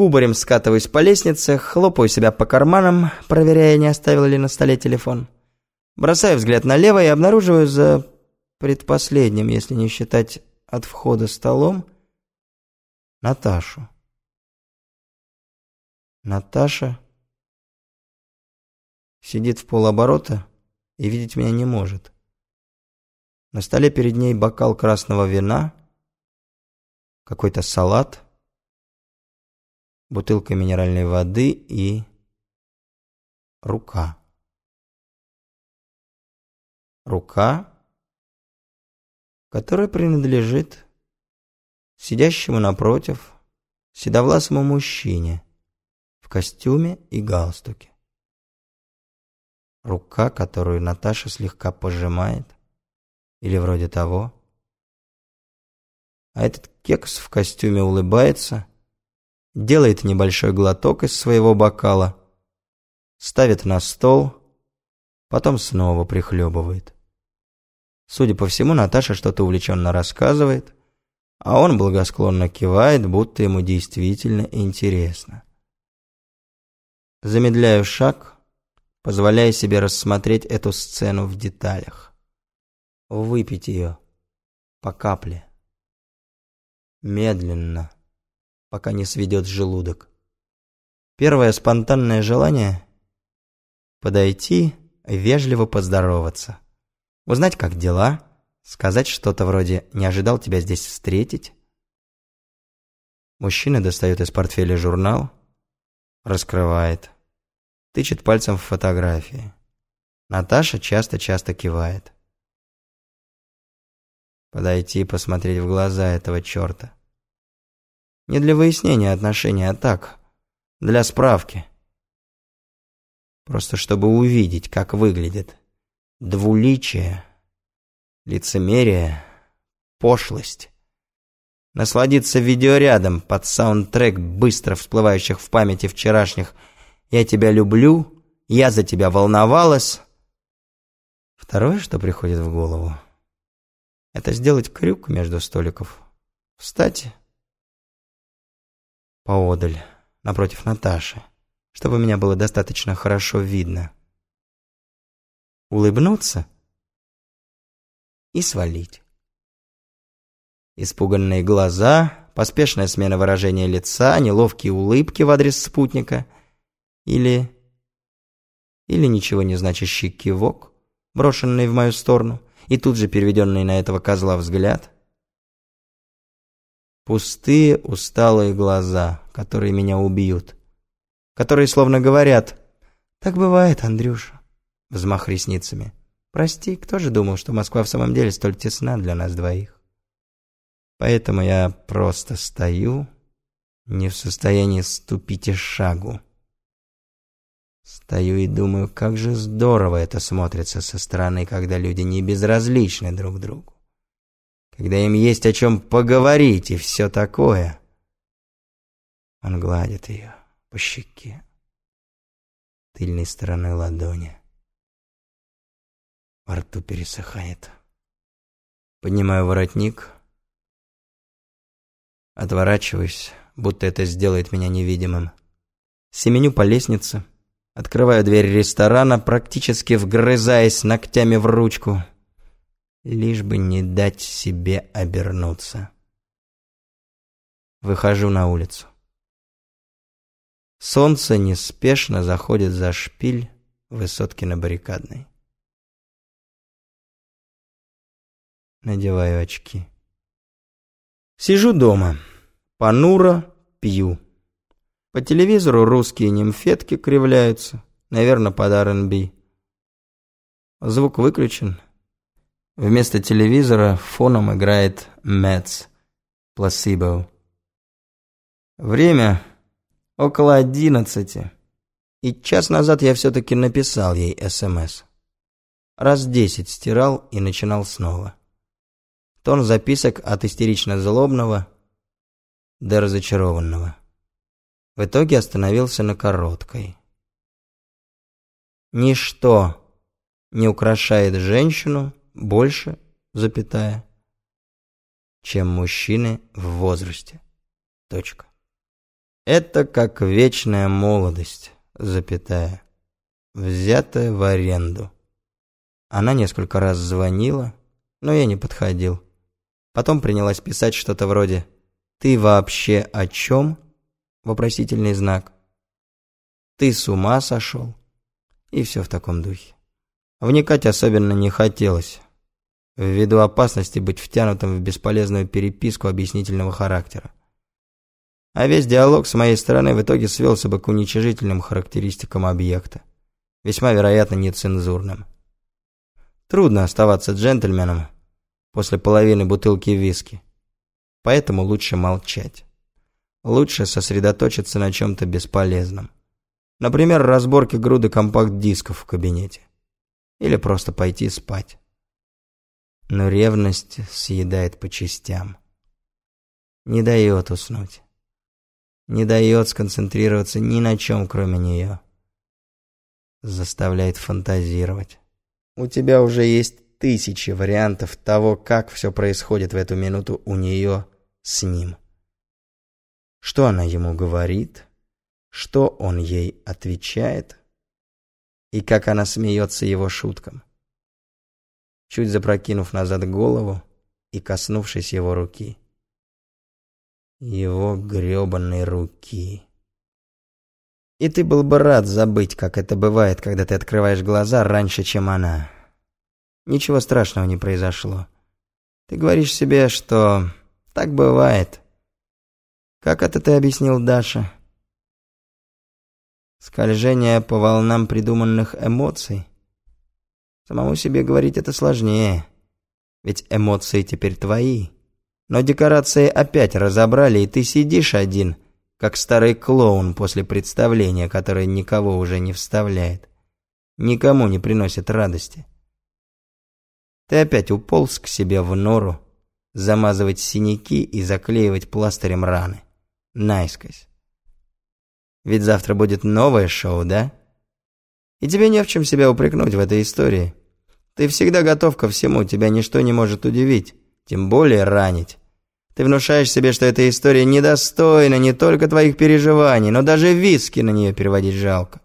кубарем скатываюсь по лестнице, хлопаю себя по карманам, проверяя, не оставил ли на столе телефон. Бросаю взгляд налево и обнаруживаю за предпоследним, если не считать от входа столом, Наташу. Наташа сидит в полоборота и видеть меня не может. На столе перед ней бокал красного вина, какой-то салат, бутылка минеральной воды и рука. Рука, которая принадлежит сидящему напротив седовласому мужчине в костюме и галстуке. Рука, которую Наташа слегка пожимает, или вроде того. А этот кекс в костюме улыбается, делает небольшой глоток из своего бокала, ставит на стол, потом снова прихлебывает. Судя по всему, Наташа что-то увлеченно рассказывает, а он благосклонно кивает, будто ему действительно интересно. Замедляю шаг, позволяя себе рассмотреть эту сцену в деталях. Выпить ее по капле. Медленно, пока не сведет желудок. Первое спонтанное желание — подойти, вежливо поздороваться. Узнать, как дела — Сказать что-то вроде «не ожидал тебя здесь встретить». Мужчина достает из портфеля журнал, раскрывает, тычет пальцем в фотографии. Наташа часто-часто кивает. Подойти посмотреть в глаза этого черта. Не для выяснения отношений, а так, для справки. Просто чтобы увидеть, как выглядит двуличие лицемерие, пошлость. Насладиться видеорядом под саундтрек быстро всплывающих в памяти вчерашних «Я тебя люблю», «Я за тебя волновалась». Второе, что приходит в голову, это сделать крюк между столиков. Встать поодаль, напротив Наташи, чтобы меня было достаточно хорошо видно. Улыбнуться — и свалить. Испуганные глаза, поспешная смена выражения лица, неловкие улыбки в адрес спутника или... или ничего не значащий кивок, брошенный в мою сторону, и тут же переведенный на этого козла взгляд. Пустые, усталые глаза, которые меня убьют, которые словно говорят «Так бывает, Андрюша», взмах ресницами. Прости, кто же думал, что Москва в самом деле столь тесна для нас двоих? Поэтому я просто стою, не в состоянии ступить и шагу. Стою и думаю, как же здорово это смотрится со стороны, когда люди не безразличны друг другу. Когда им есть о чем поговорить и все такое. Он гладит ее по щеке, тыльной стороной ладони. Во рту пересыхает. Поднимаю воротник. Отворачиваюсь, будто это сделает меня невидимым. Семеню по лестнице. Открываю дверь ресторана, практически вгрызаясь ногтями в ручку. Лишь бы не дать себе обернуться. Выхожу на улицу. Солнце неспешно заходит за шпиль высотки на баррикадной. Надеваю очки. Сижу дома. Понуро пью. По телевизору русские нимфетки кривляются. Наверное, под R&B. Звук выключен. Вместо телевизора фоном играет Мэтс. Placebo. Время около одиннадцати. И час назад я все-таки написал ей СМС. Раз десять стирал и начинал снова. Тон записок от истерично-злобного до разочарованного. В итоге остановился на короткой. Ничто не украшает женщину больше, запятая, чем мужчины в возрасте. Точка. Это как вечная молодость, запятая, взятая в аренду. Она несколько раз звонила, но я не подходил. Потом принялась писать что-то вроде «Ты вообще о чем?» Вопросительный знак. «Ты с ума сошел?» И все в таком духе. Вникать особенно не хотелось, ввиду опасности быть втянутым в бесполезную переписку объяснительного характера. А весь диалог с моей стороны в итоге свелся бы к уничижительным характеристикам объекта, весьма вероятно нецензурным. Трудно оставаться джентльменом после половины бутылки виски, поэтому лучше молчать. Лучше сосредоточиться на чем-то бесполезном. Например, разборке груды компакт-дисков в кабинете. Или просто пойти спать. Но ревность съедает по частям. Не дает уснуть. Не дает сконцентрироваться ни на чем, кроме нее. Заставляет фантазировать. У тебя уже есть тысячи вариантов того, как все происходит в эту минуту у нее с ним. Что она ему говорит? что он ей отвечает и как она смеется его шуткам. Чуть запрокинув назад голову и коснувшись его руки. Его грёбаной руки. И ты был бы рад забыть, как это бывает, когда ты открываешь глаза раньше, чем она. Ничего страшного не произошло. Ты говоришь себе, что так бывает. Как это ты объяснил Даша? Скольжение по волнам придуманных эмоций. Самому себе говорить это сложнее, ведь эмоции теперь твои. Но декорации опять разобрали, и ты сидишь один, как старый клоун после представления, которое никого уже не вставляет. Никому не приносит радости. Ты опять уполз к себе в нору, замазывать синяки и заклеивать пластырем раны. Наискось. Ведь завтра будет новое шоу, да? И тебе не в чем себя упрекнуть в этой истории. Ты всегда готов ко всему, тебя ничто не может удивить, тем более ранить. Ты внушаешь себе, что эта история недостойна не только твоих переживаний, но даже виски на нее переводить жалко.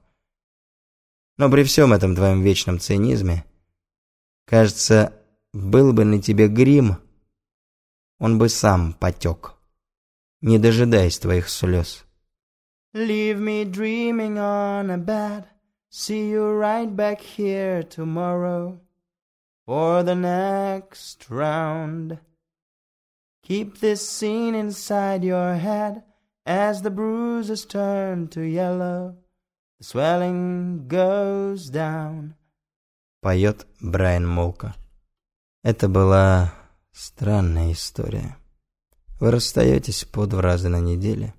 Но при всем этом твоем вечном цинизме, кажется, был бы на тебе грим, он бы сам потек, не дожидаясь твоих слез. Leave me dreaming on a bed. See you right back here tomorrow for the next round. Keep this scene inside your head as the bruises turn to yellow. The swelling goes down. Поет Брайан Молка. Это была странная история. Вы расстаетесь по два раза на неделе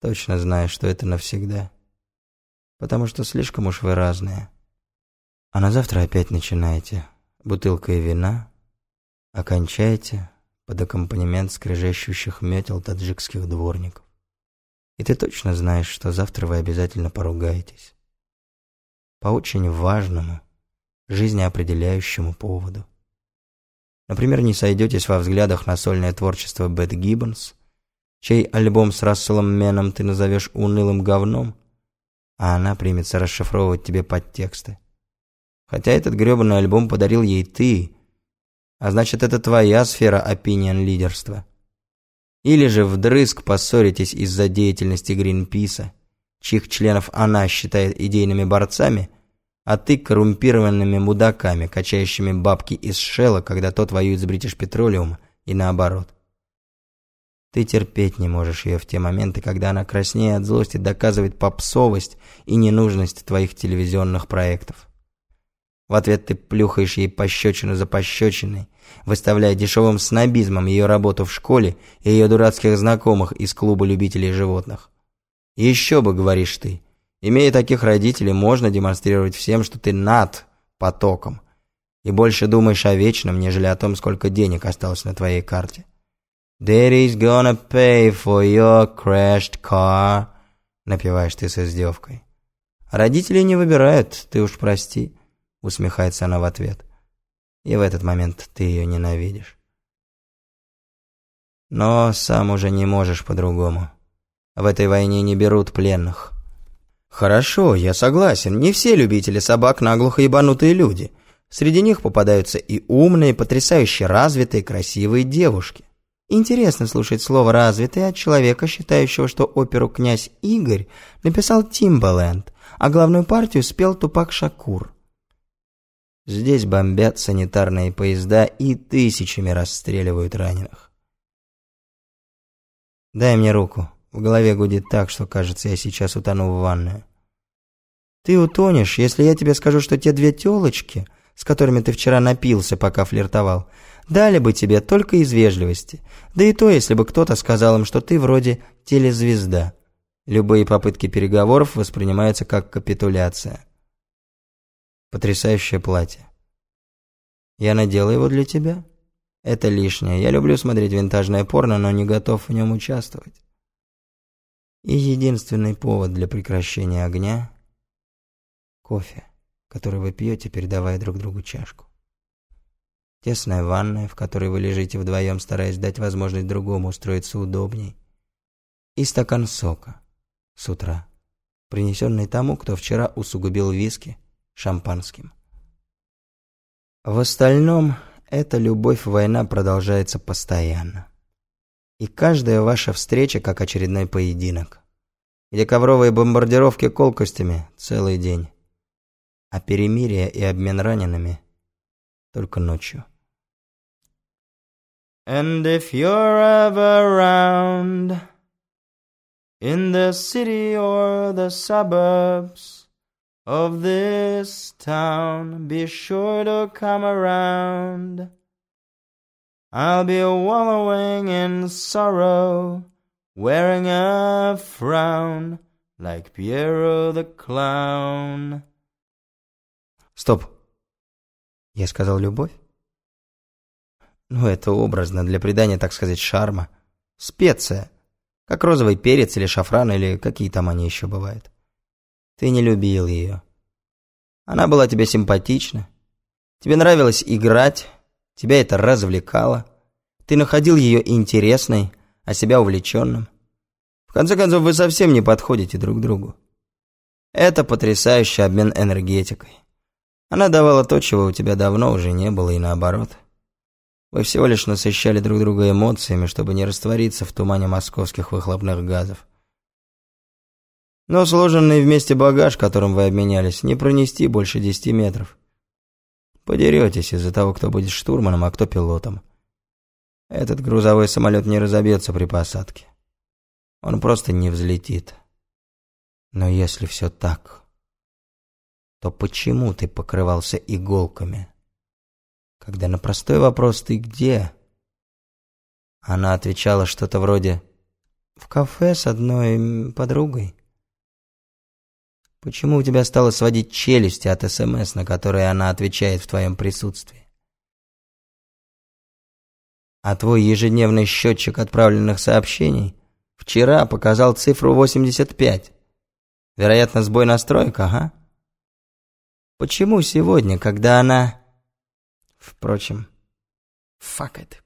Точно зная, что это навсегда. Потому что слишком уж вы разные. А на завтра опять начинаете бутылкой вина, окончаете под аккомпанемент скрежещущих метел таджикских дворников. И ты точно знаешь, что завтра вы обязательно поругаетесь. По очень важному, жизнеопределяющему поводу. Например, не сойдетесь во взглядах на сольное творчество Бет Гиббонс чей альбом с Расселом Меном ты назовешь унылым говном, а она примется расшифровывать тебе подтексты. Хотя этот грёбаный альбом подарил ей ты, а значит, это твоя сфера опинион лидерства. Или же вдрызг поссоритесь из-за деятельности Гринписа, чьих членов она считает идейными борцами, а ты коррумпированными мудаками, качающими бабки из Шелла, когда тот воюет с Бритиш Петролиум, и наоборот. Ты терпеть не можешь ее в те моменты, когда она краснее от злости доказывает попсовость и ненужность твоих телевизионных проектов. В ответ ты плюхаешь ей пощечину за пощечиной, выставляя дешевым снобизмом ее работу в школе и ее дурацких знакомых из клуба любителей животных. еще бы, говоришь ты, имея таких родителей, можно демонстрировать всем, что ты над потоком, и больше думаешь о вечном, нежели о том, сколько денег осталось на твоей карте. Daddy's gonna pay for your crashed car», — напеваешь ты с издевкой. «Родители не выбирают, ты уж прости», — усмехается она в ответ. И в этот момент ты ее ненавидишь. Но сам уже не можешь по-другому. В этой войне не берут пленных. Хорошо, я согласен, не все любители собак наглухо ебанутые люди. Среди них попадаются и умные, потрясающе развитые, красивые девушки. Интересно слушать слово «развитый» от человека, считающего, что оперу «Князь Игорь» написал Тимбаленд, а главную партию спел Тупак Шакур. Здесь бомбят санитарные поезда и тысячами расстреливают раненых. Дай мне руку. В голове гудит так, что, кажется, я сейчас утону в ванную. Ты утонешь, если я тебе скажу, что те две тёлочки, с которыми ты вчера напился, пока флиртовал, дали бы тебе только из вежливости. Да и то, если бы кто-то сказал им, что ты вроде телезвезда. Любые попытки переговоров воспринимаются как капитуляция. Потрясающее платье. Я надела его для тебя? Это лишнее. Я люблю смотреть винтажное порно, но не готов в нем участвовать. И единственный повод для прекращения огня – кофе, который вы пьете, передавая друг другу чашку. Тесная ванная, в которой вы лежите вдвоем, стараясь дать возможность другому устроиться удобней. И стакан сока с утра, принесенный тому, кто вчера усугубил виски шампанским. В остальном, эта любовь-война продолжается постоянно. И каждая ваша встреча как очередной поединок, где ковровые бомбардировки колкостями целый день, а перемирие и обмен ранеными только ночью. And if you're ever around in the city or the suburbs of this town, be sure to come around. I'll be wallowing in sorrow, wearing a frown, like Piero the clown. Стоп. Я сказал любовь? Ну, это образно, для придания, так сказать, шарма. Специя. Как розовый перец или шафран, или какие там они еще бывают. Ты не любил ее. Она была тебе симпатична. Тебе нравилось играть, Тебя это развлекало. Ты находил ее интересной, а себя увлеченным. В конце концов, вы совсем не подходите друг другу. Это потрясающий обмен энергетикой. Она давала то, чего у тебя давно уже не было, и наоборот. Вы всего лишь насыщали друг друга эмоциями, чтобы не раствориться в тумане московских выхлопных газов. Но сложенный вместе багаж, которым вы обменялись, не пронести больше десяти метров. Подеретесь из-за того, кто будет штурманом, а кто пилотом. Этот грузовой самолет не разобьется при посадке. Он просто не взлетит. Но если все так, то почему ты покрывался иголками? Когда на простой вопрос «ты где?» Она отвечала что-то вроде «в кафе с одной подругой». Почему у тебя стало сводить челюсти от СМС, на которые она отвечает в твоем присутствии? А твой ежедневный счетчик отправленных сообщений вчера показал цифру 85. Вероятно, сбой настроек, ага. Почему сегодня, когда она... Впрочем, fuck it.